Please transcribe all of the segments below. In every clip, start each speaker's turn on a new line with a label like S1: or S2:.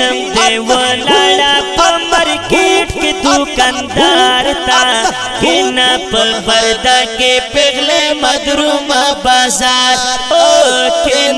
S1: जन्म देवला लाड़ा मार्केट के दुकानदार था। बिना पर्दा के पिघले मधुरुमा बाज़ार। ओके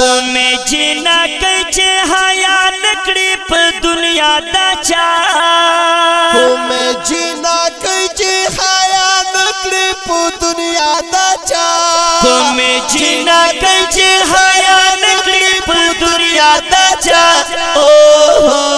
S1: में जीना कैचे हया नकड़ी पर दुनिया दा चा में
S2: जीना कैचे हया नकड़ी पर दुनिया दा चा में जीना
S1: कैचे हया नकड़ी पर दुनिया दा चा ओ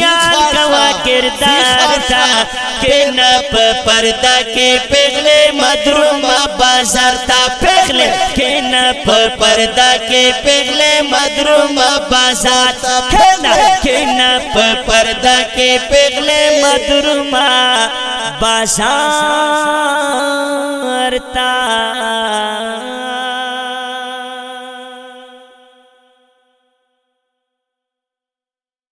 S1: सियान गवा किरदार था के नप पर्दा के पिघले मधुरम बाज़ार था पिघले। के नप पर्दा के पिघले मधुरम बाज़ार था के नप पर्दा के पिघले मधुरम बाज़ार था।